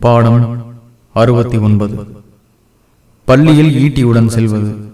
பாடம் அறுபத்தி ஒன்பது. பள்ளியில் ஈட்டியுடன் செல்வது.